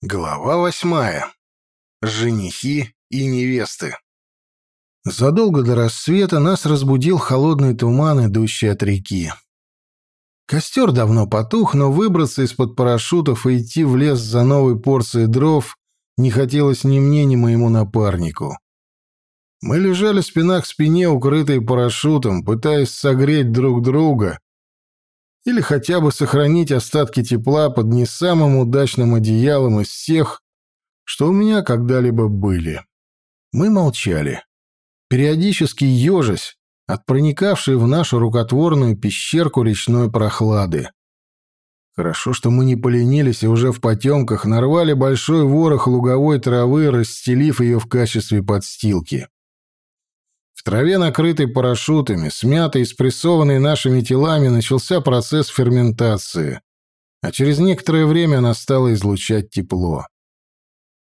Глава восьмая. Женихи и невесты. Задолго до рассвета нас разбудил холодный туман, идущий от реки. Костер давно потух, но выбраться из-под парашютов и идти в лес за новой порцией дров не хотелось ни мне, ни моему напарнику. Мы лежали спина к спине, укрытые парашютом, пытаясь согреть друг друга или хотя бы сохранить остатки тепла под не самым удачным одеялом из всех, что у меня когда-либо были. Мы молчали. Периодически ежась от проникавшей в нашу рукотворную пещерку речной прохлады. Хорошо, что мы не поленились и уже в потемках нарвали большой ворох луговой травы, расстелив ее в качестве подстилки. В траве, накрытой парашютами, смятой и спрессованной нашими телами, начался процесс ферментации, а через некоторое время она стала излучать тепло.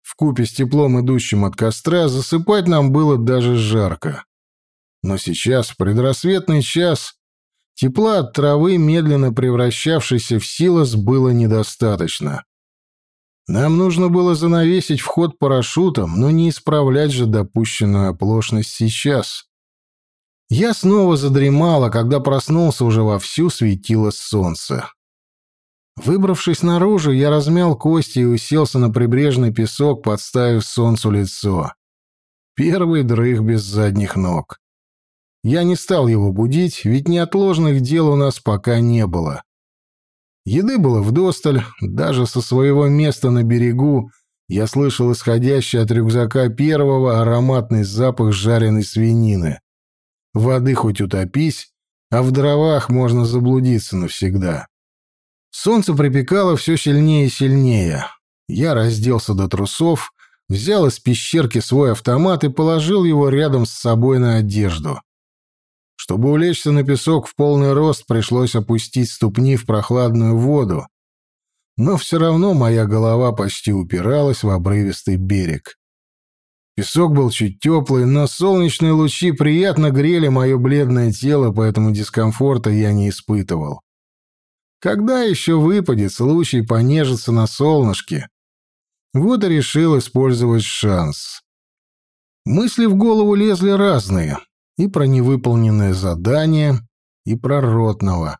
В купе с теплом, идущим от костра, засыпать нам было даже жарко. Но сейчас, в предрассветный час, тепла от травы, медленно превращавшейся в силос, было недостаточно. Нам нужно было занавесить вход парашютом, но не исправлять же допущенную оплошность сейчас. Я снова задремала, когда проснулся уже вовсю светило солнце. Выбравшись наружу, я размял кости и уселся на прибрежный песок, подставив солнцу лицо. Первый дрых без задних ног. Я не стал его будить, ведь неотложных дел у нас пока не было. Еды было вдосталь, даже со своего места на берегу я слышал исходящий от рюкзака первого ароматный запах жареной свинины. Воды хоть утопись, а в дровах можно заблудиться навсегда. Солнце припекало все сильнее и сильнее. Я разделся до трусов, взял из пещерки свой автомат и положил его рядом с собой на одежду. Чтобы улечься на песок в полный рост, пришлось опустить ступни в прохладную воду. Но все равно моя голова почти упиралась в обрывистый берег. Песок был чуть теплый, но солнечные лучи приятно грели мое бледное тело, поэтому дискомфорта я не испытывал. Когда еще выпадет случай понежиться на солнышке? Вот и решил использовать шанс. Мысли в голову лезли разные и про невыполненное задание, и про Ротного.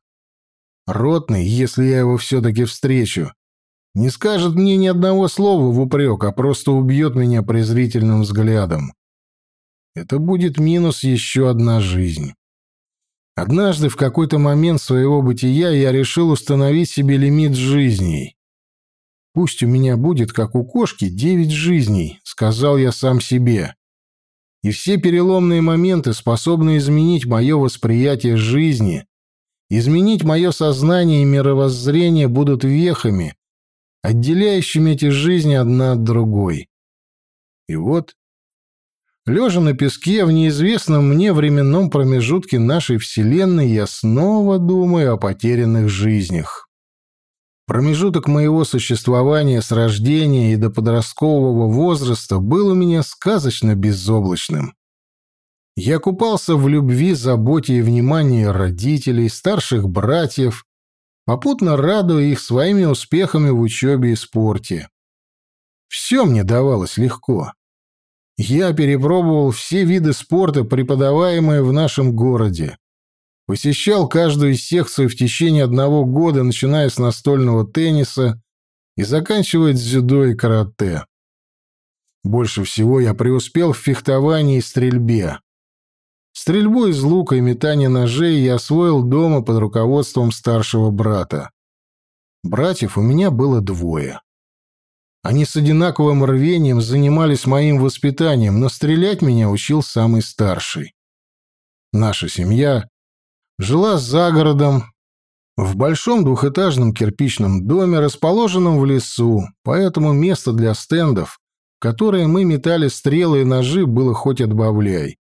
Ротный, если я его все-таки встречу, не скажет мне ни одного слова в упрек, а просто убьет меня презрительным взглядом. Это будет минус еще одна жизнь. Однажды в какой-то момент своего бытия я решил установить себе лимит жизней. «Пусть у меня будет, как у кошки, девять жизней», — сказал я сам себе и все переломные моменты способны изменить мое восприятие жизни, изменить мое сознание и мировоззрение будут вехами, отделяющими эти жизни одна от другой. И вот, лежа на песке в неизвестном мне временном промежутке нашей Вселенной, я снова думаю о потерянных жизнях. Промежуток моего существования с рождения и до подросткового возраста был у меня сказочно безоблачным. Я купался в любви, заботе и внимании родителей, старших братьев, попутно радуя их своими успехами в учебе и спорте. Все мне давалось легко. Я перепробовал все виды спорта, преподаваемые в нашем городе. Посещал каждую секцию в течение одного года, начиная с настольного тенниса и заканчивая дзюдо и карате. Больше всего я преуспел в фехтовании и стрельбе. Стрельбу из лука и метание ножей я освоил дома под руководством старшего брата. Братьев у меня было двое. Они с одинаковым рвением занимались моим воспитанием, но стрелять меня учил самый старший. Наша семья жила за городом, в большом двухэтажном кирпичном доме, расположенном в лесу, поэтому место для стендов, в которое мы метали стрелы и ножи, было хоть отбавляй.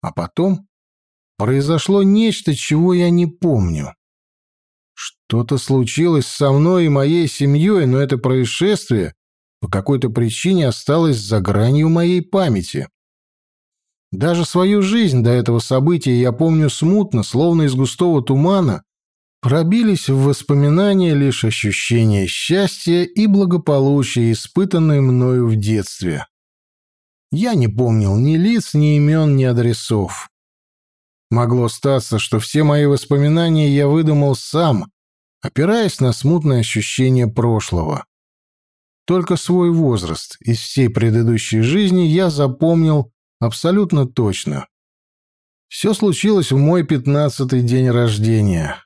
А потом произошло нечто, чего я не помню. Что-то случилось со мной и моей семьей, но это происшествие по какой-то причине осталось за гранью моей памяти. Даже свою жизнь до этого события я помню смутно, словно из густого тумана, Пробились в воспоминания лишь ощущения счастья и благополучия, испытанные мною в детстве. Я не помнил ни лиц, ни имен, ни адресов. Могло статься, что все мои воспоминания я выдумал сам, опираясь на смутное ощущение прошлого. Только свой возраст из всей предыдущей жизни я запомнил абсолютно точно. Все случилось в мой пятнадцатый день рождения.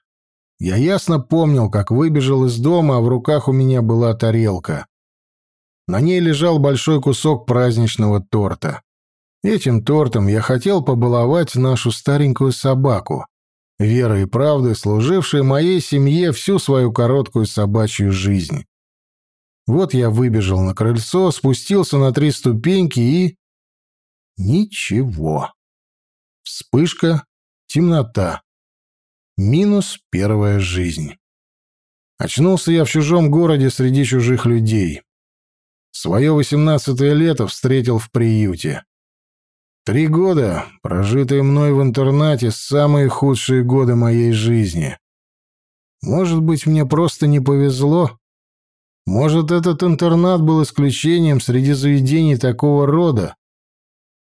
Я ясно помнил, как выбежал из дома, а в руках у меня была тарелка. На ней лежал большой кусок праздничного торта. Этим тортом я хотел побаловать нашу старенькую собаку, верой и правдой служившей моей семье всю свою короткую собачью жизнь. Вот я выбежал на крыльцо, спустился на три ступеньки и... Ничего. Вспышка, темнота. Минус первая жизнь. Очнулся я в чужом городе среди чужих людей. Свое восемнадцатое лето встретил в приюте. Три года, прожитые мной в интернате, самые худшие годы моей жизни. Может быть, мне просто не повезло? Может, этот интернат был исключением среди заведений такого рода?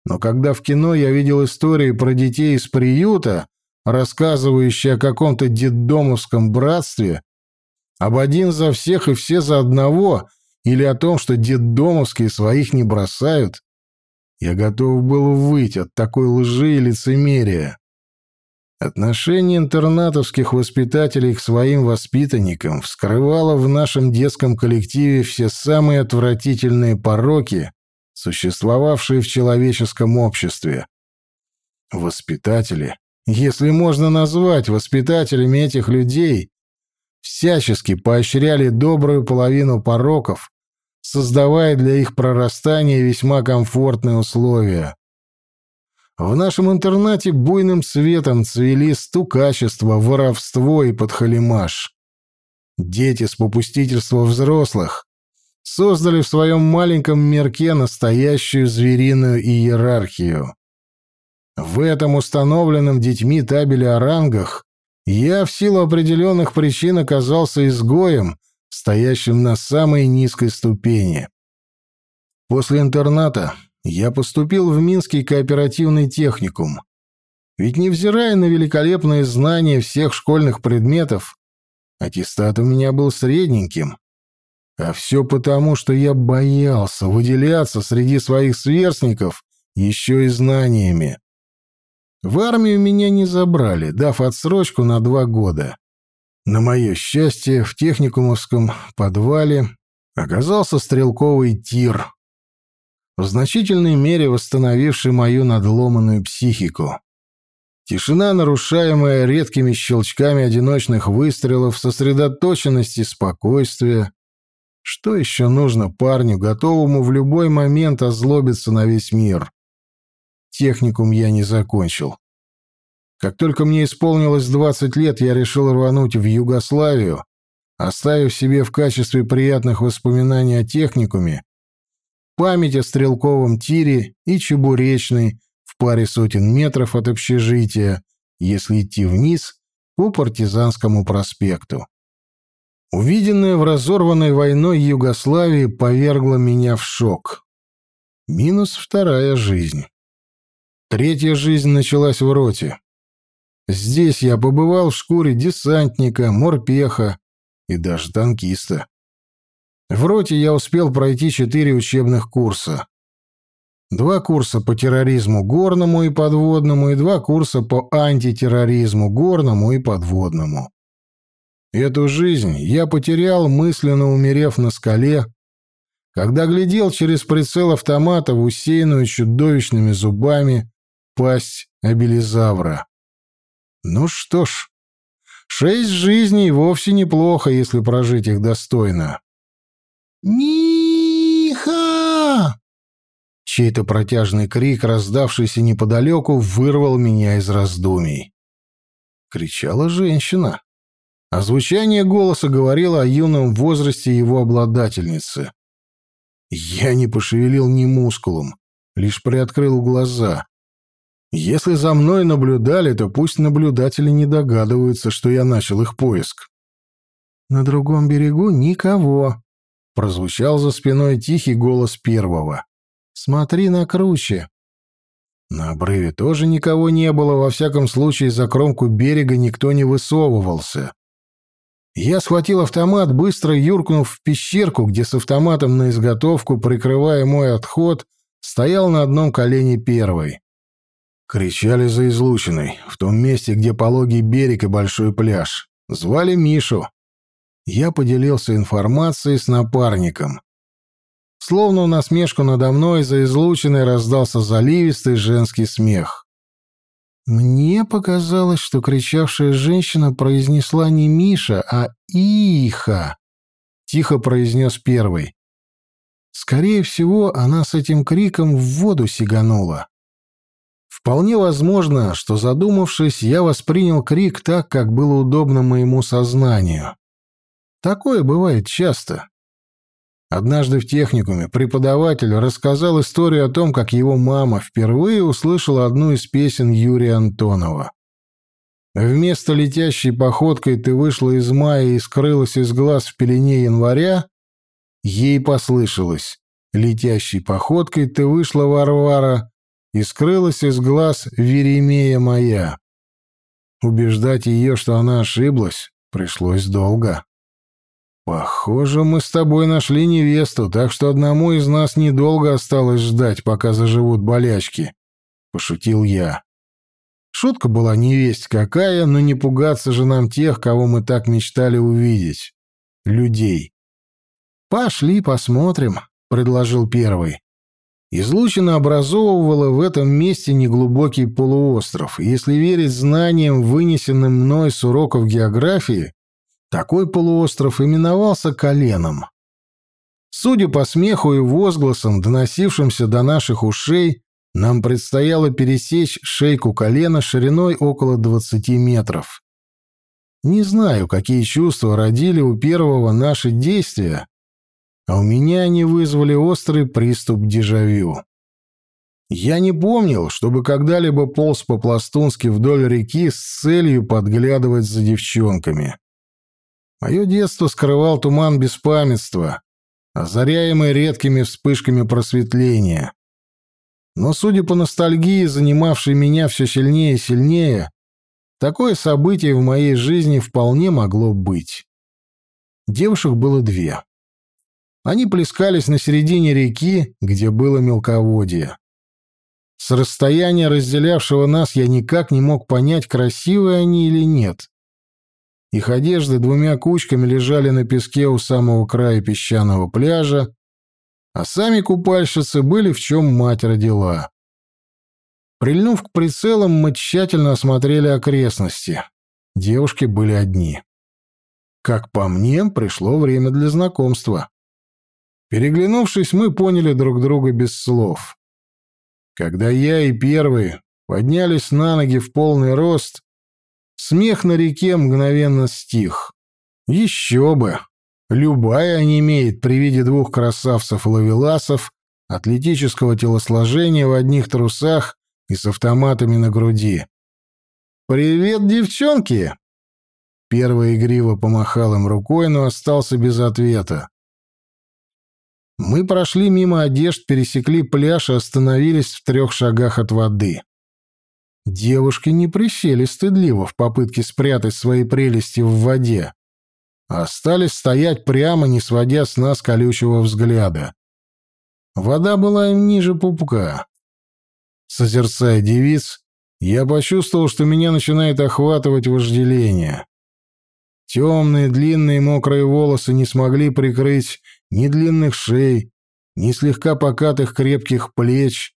Но когда в кино я видел истории про детей из приюта, рассказывающие о каком-то детдомовском братстве, об один за всех и все за одного, или о том, что детдомовские своих не бросают, я готов был выйти от такой лжи и лицемерия. Отношение интернатовских воспитателей к своим воспитанникам вскрывало в нашем детском коллективе все самые отвратительные пороки, существовавшие в человеческом обществе. Воспитатели, если можно назвать воспитателями этих людей, всячески поощряли добрую половину пороков, создавая для их прорастания весьма комфортные условия. В нашем интернате буйным цветом цвели стукачество, воровство и подхалимаш. Дети с попустительства взрослых создали в своем маленьком мирке настоящую звериную иерархию. В этом установленном детьми табеле о рангах я в силу определенных причин оказался изгоем, стоящим на самой низкой ступени. После интерната я поступил в Минский кооперативный техникум. Ведь невзирая на великолепные знания всех школьных предметов, аттестат у меня был средненьким. А все потому, что я боялся выделяться среди своих сверстников еще и знаниями. В армию меня не забрали, дав отсрочку на два года. На мое счастье, в техникумовском подвале оказался стрелковый тир, в значительной мере восстановивший мою надломанную психику. Тишина, нарушаемая редкими щелчками одиночных выстрелов, сосредоточенность и спокойствие. Что еще нужно парню, готовому в любой момент озлобиться на весь мир? Техникум я не закончил. Как только мне исполнилось 20 лет, я решил рвануть в Югославию, оставив себе в качестве приятных воспоминаний о техникуме память о стрелковом тире и чебуречной в паре сотен метров от общежития, если идти вниз по партизанскому проспекту. Увиденное в разорванной войной Югославии повергло меня в шок. Минус вторая жизнь. Третья жизнь началась в роте. Здесь я побывал в шкуре десантника, морпеха и даже танкиста. В роте я успел пройти четыре учебных курса. Два курса по терроризму горному и подводному и два курса по антитерроризму горному и подводному. Эту жизнь я потерял, мысленно умерев на скале, когда глядел через прицел автомата в усеянную чудовищными зубами пасть абелизавра. Ну что ж, шесть жизней вовсе неплохо, если прожить их достойно. «Ниха!» Чей-то протяжный крик, раздавшийся неподалеку, вырвал меня из раздумий. Кричала женщина. А звучание голоса говорило о юном возрасте его обладательницы. Я не пошевелил ни мускулом, лишь приоткрыл глаза. Если за мной наблюдали, то пусть наблюдатели не догадываются, что я начал их поиск. «На другом берегу никого», — прозвучал за спиной тихий голос первого. «Смотри на круче». На обрыве тоже никого не было, во всяком случае за кромку берега никто не высовывался. Я схватил автомат, быстро юркнув в пещерку, где с автоматом на изготовку, прикрывая мой отход, стоял на одном колене первый. Кричали за излучиной, в том месте, где пологий берег и большой пляж. Звали Мишу. Я поделился информацией с напарником. Словно насмешку надо мной за излучиной раздался заливистый женский смех. Мне показалось, что кричавшая женщина произнесла не Миша, а Иха. Тихо произнес первый. Скорее всего, она с этим криком в воду сиганула. Вполне возможно, что задумавшись, я воспринял крик так, как было удобно моему сознанию. Такое бывает часто. Однажды в техникуме преподаватель рассказал историю о том, как его мама впервые услышала одну из песен Юрия Антонова. Вместо летящей походкой ты вышла из мая и скрылась из глаз в пелене января, ей послышалось. Летящей походкой ты вышла, Варвара, и скрылась из глаз Веремея моя. Убеждать ее, что она ошиблась, пришлось долго. «Похоже, мы с тобой нашли невесту, так что одному из нас недолго осталось ждать, пока заживут болячки», — пошутил я. Шутка была невесть какая, но не пугаться же нам тех, кого мы так мечтали увидеть. Людей. «Пошли посмотрим», — предложил первый. Излучина образовывала в этом месте неглубокий полуостров. Если верить знаниям, вынесенным мной с уроков географии, такой полуостров именовался коленом. Судя по смеху и возгласам, доносившимся до наших ушей, нам предстояло пересечь шейку колена шириной около 20 метров. Не знаю, какие чувства родили у первого наши действия, а у меня они вызвали острый приступ дежавю. Я не помнил, чтобы когда-либо полз по-пластунски вдоль реки с целью подглядывать за девчонками. Мое детство скрывал туман беспамятства, озаряемый редкими вспышками просветления. Но, судя по ностальгии, занимавшей меня все сильнее и сильнее, такое событие в моей жизни вполне могло быть. Девушек было две. Они плескались на середине реки, где было мелководье. С расстояния, разделявшего нас, я никак не мог понять, красивые они или нет. Их одежды двумя кучками лежали на песке у самого края песчаного пляжа, а сами купальщицы были в чем мать родила. Прильнув к прицелам, мы тщательно осмотрели окрестности. Девушки были одни. Как по мне, пришло время для знакомства. Переглянувшись, мы поняли друг друга без слов. Когда я и первый поднялись на ноги в полный рост, смех на реке мгновенно стих. Еще бы! Любая не имеет при виде двух красавцев-лавеласов атлетического телосложения в одних трусах и с автоматами на груди. «Привет, девчонки!» Первый игриво помахал им рукой, но остался без ответа. Мы прошли мимо одежд, пересекли пляж и остановились в трех шагах от воды. Девушки не присели стыдливо в попытке спрятать свои прелести в воде, а остались стоять прямо, не сводя с нас колючего взгляда. Вода была им ниже пупка. Созерцая девиц, я почувствовал, что меня начинает охватывать вожделение. Темные, длинные, мокрые волосы не смогли прикрыть ни длинных шей, ни слегка покатых крепких плеч,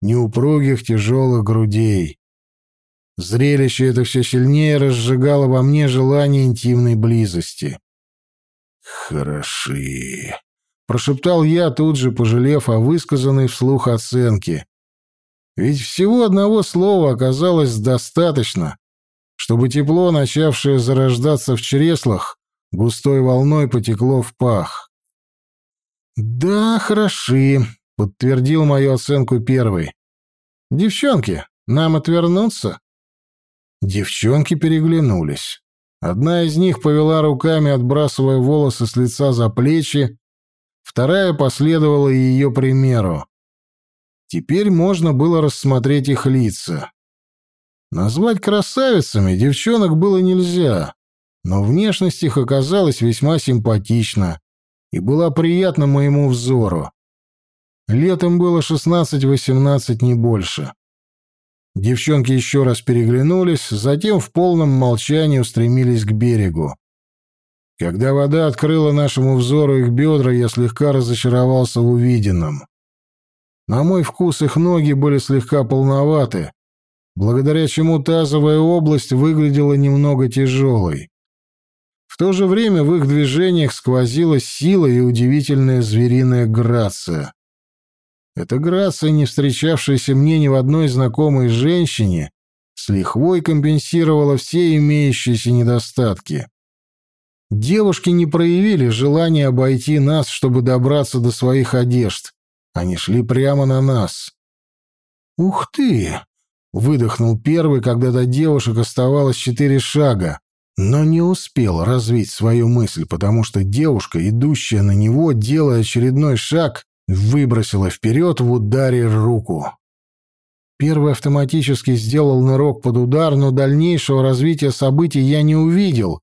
ни упругих тяжелых грудей. Зрелище это все сильнее разжигало во мне желание интимной близости. «Хороши», — прошептал я, тут же пожалев о высказанной вслух оценке. Ведь всего одного слова оказалось достаточно, чтобы тепло, начавшее зарождаться в чреслах, густой волной потекло в пах. «Да, хороши», — подтвердил мою оценку первый. «Девчонки, Нам отвернуться?» Девчонки переглянулись. Одна из них повела руками, отбрасывая волосы с лица за плечи, вторая последовала ее примеру. Теперь можно было рассмотреть их лица. Назвать красавицами девчонок было нельзя, но внешность их оказалась весьма симпатична и была приятна моему взору. Летом было 16-18, не больше. Девчонки еще раз переглянулись, затем в полном молчании устремились к берегу. Когда вода открыла нашему взору их бедра, я слегка разочаровался в увиденном. На мой вкус их ноги были слегка полноваты, благодаря чему тазовая область выглядела немного тяжелой. В то же время в их движениях сквозила сила и удивительная звериная грация. Эта грация, не встречавшаяся мне ни в одной знакомой женщине, с лихвой компенсировала все имеющиеся недостатки. Девушки не проявили желания обойти нас, чтобы добраться до своих одежд. Они шли прямо на нас. «Ух ты!» — выдохнул первый, когда до девушек оставалось четыре шага, но не успел развить свою мысль, потому что девушка, идущая на него, делая очередной шаг, выбросила вперед в ударе руку. Первый автоматически сделал нырок под удар, но дальнейшего развития событий я не увидел,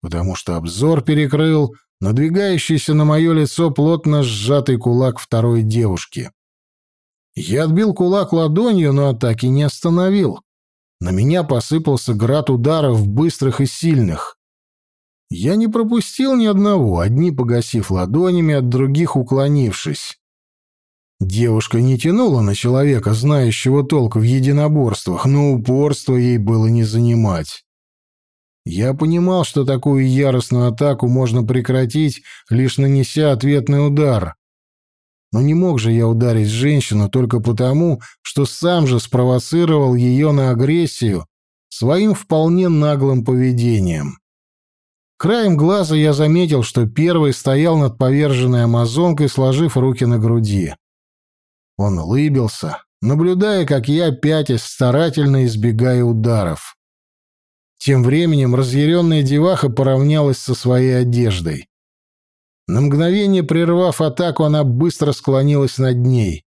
потому что обзор перекрыл надвигающийся на мое лицо плотно сжатый кулак второй девушки. Я отбил кулак ладонью, но атаки не остановил. На меня посыпался град ударов, быстрых и сильных. Я не пропустил ни одного, одни погасив ладонями, от других уклонившись. Девушка не тянула на человека, знающего толк в единоборствах, но упорство ей было не занимать. Я понимал, что такую яростную атаку можно прекратить, лишь нанеся ответный удар. Но не мог же я ударить женщину только потому, что сам же спровоцировал ее на агрессию своим вполне наглым поведением. Краем глаза я заметил, что первый стоял над поверженной амазонкой, сложив руки на груди. Он улыбился, наблюдая, как я, пятясь, старательно избегая ударов. Тем временем разъяренная деваха поравнялась со своей одеждой. На мгновение прервав атаку, она быстро склонилась над ней.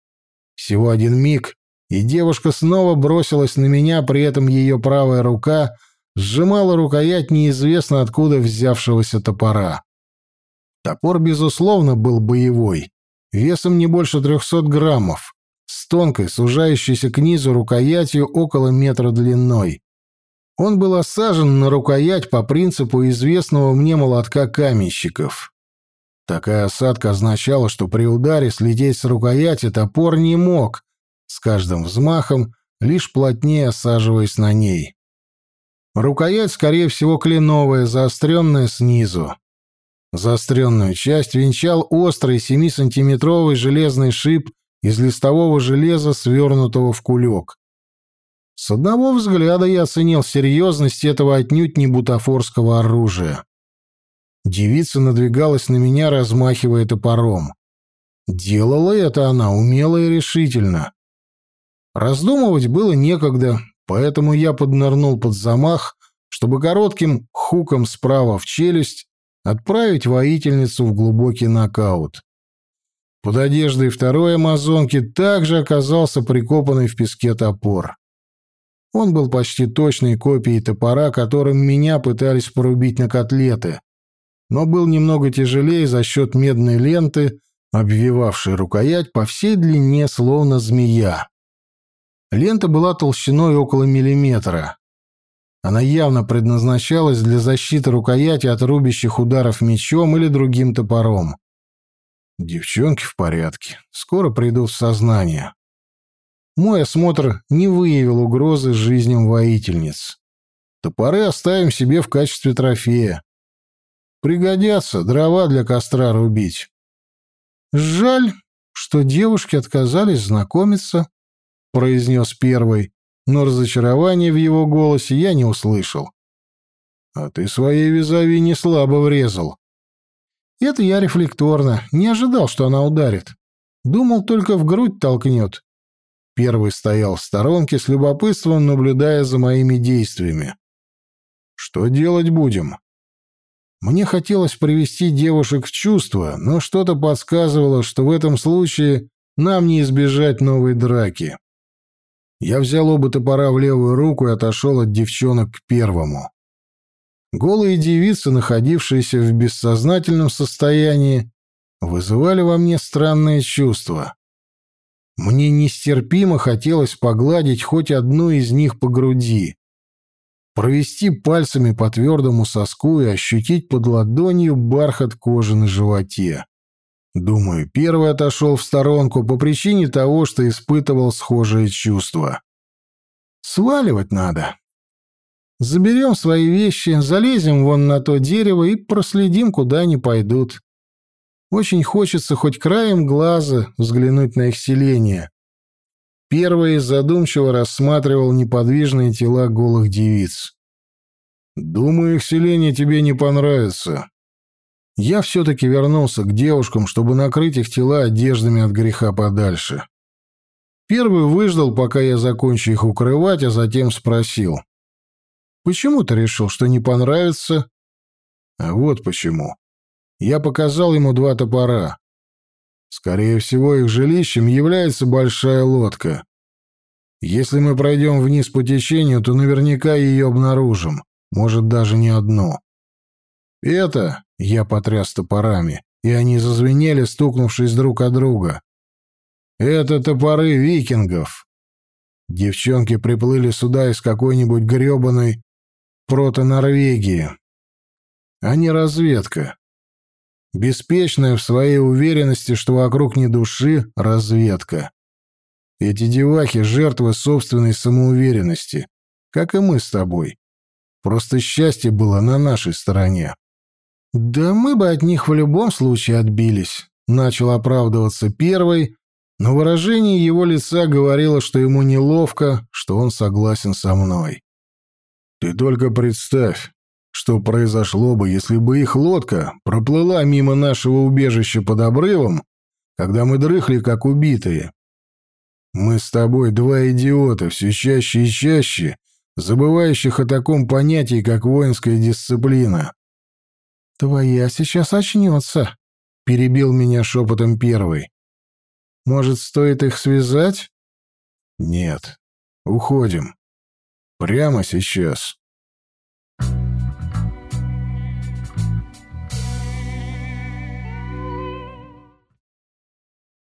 Всего один миг, и девушка снова бросилась на меня, при этом ее правая рука — сжимала рукоять неизвестно откуда взявшегося топора. Топор, безусловно, был боевой, весом не больше трехсот граммов, с тонкой, сужающейся к низу рукоятью около метра длиной. Он был осажен на рукоять по принципу известного мне молотка каменщиков. Такая осадка означала, что при ударе слететь с рукояти топор не мог, с каждым взмахом лишь плотнее осаживаясь на ней. Рукоять, скорее всего, кленовая, заостренная снизу. Заостренную часть венчал острый 7-сантиметровый железный шип из листового железа, свернутого в кулек. С одного взгляда я оценил серьезность этого отнюдь не бутафорского оружия. Девица надвигалась на меня, размахивая топором. Делала это она умело и решительно. Раздумывать было некогда, Поэтому я поднырнул под замах, чтобы коротким хуком справа в челюсть отправить воительницу в глубокий нокаут. Под одеждой второй амазонки также оказался прикопанный в песке топор. Он был почти точной копией топора, которым меня пытались порубить на котлеты, но был немного тяжелее за счет медной ленты, обвивавшей рукоять по всей длине, словно змея. Лента была толщиной около миллиметра. Она явно предназначалась для защиты рукояти от рубящих ударов мечом или другим топором. Девчонки в порядке. Скоро придут в сознание. Мой осмотр не выявил угрозы жизням воительниц. Топоры оставим себе в качестве трофея. Пригодятся дрова для костра рубить. Жаль, что девушки отказались знакомиться произнес первый, но разочарования в его голосе я не услышал. «А ты своей визави не слабо врезал». «Это я рефлекторно. Не ожидал, что она ударит. Думал, только в грудь толкнет. Первый стоял в сторонке с любопытством, наблюдая за моими действиями. «Что делать будем?» Мне хотелось привести девушек в чувство, но что-то подсказывало, что в этом случае нам не избежать новой драки. Я взял оба топора в левую руку и отошел от девчонок к первому. Голые девицы, находившиеся в бессознательном состоянии, вызывали во мне странные чувства. Мне нестерпимо хотелось погладить хоть одну из них по груди, провести пальцами по твердому соску и ощутить под ладонью бархат кожи на животе. Думаю, первый отошел в сторонку по причине того, что испытывал схожие чувства. Сваливать надо. Заберем свои вещи, залезем вон на то дерево и проследим, куда они пойдут. Очень хочется хоть краем глаза взглянуть на их селение. Первый задумчиво рассматривал неподвижные тела голых девиц. «Думаю, их селение тебе не понравится», я все-таки вернулся к девушкам, чтобы накрыть их тела одеждами от греха подальше. Первый выждал, пока я закончу их укрывать, а затем спросил. «Почему ты решил, что не понравится?» «А вот почему. Я показал ему два топора. Скорее всего, их жилищем является большая лодка. Если мы пройдем вниз по течению, то наверняка ее обнаружим. Может, даже не одну. Это я потряс топорами, и они зазвенели, стукнувшись друг от друга. «Это топоры викингов!» Девчонки приплыли сюда из какой-нибудь грёбаной прото-Норвегии. Они разведка. Беспечная в своей уверенности, что вокруг не души, разведка. Эти девахи — жертвы собственной самоуверенности, как и мы с тобой. Просто счастье было на нашей стороне. «Да мы бы от них в любом случае отбились», — начал оправдываться первый, но выражение его лица говорило, что ему неловко, что он согласен со мной. «Ты только представь, что произошло бы, если бы их лодка проплыла мимо нашего убежища под обрывом, когда мы дрыхли, как убитые. Мы с тобой два идиота, все чаще и чаще, забывающих о таком понятии, как воинская дисциплина. «Твоя сейчас очнется», — перебил меня шепотом первый. «Может, стоит их связать?» «Нет. Уходим. Прямо сейчас».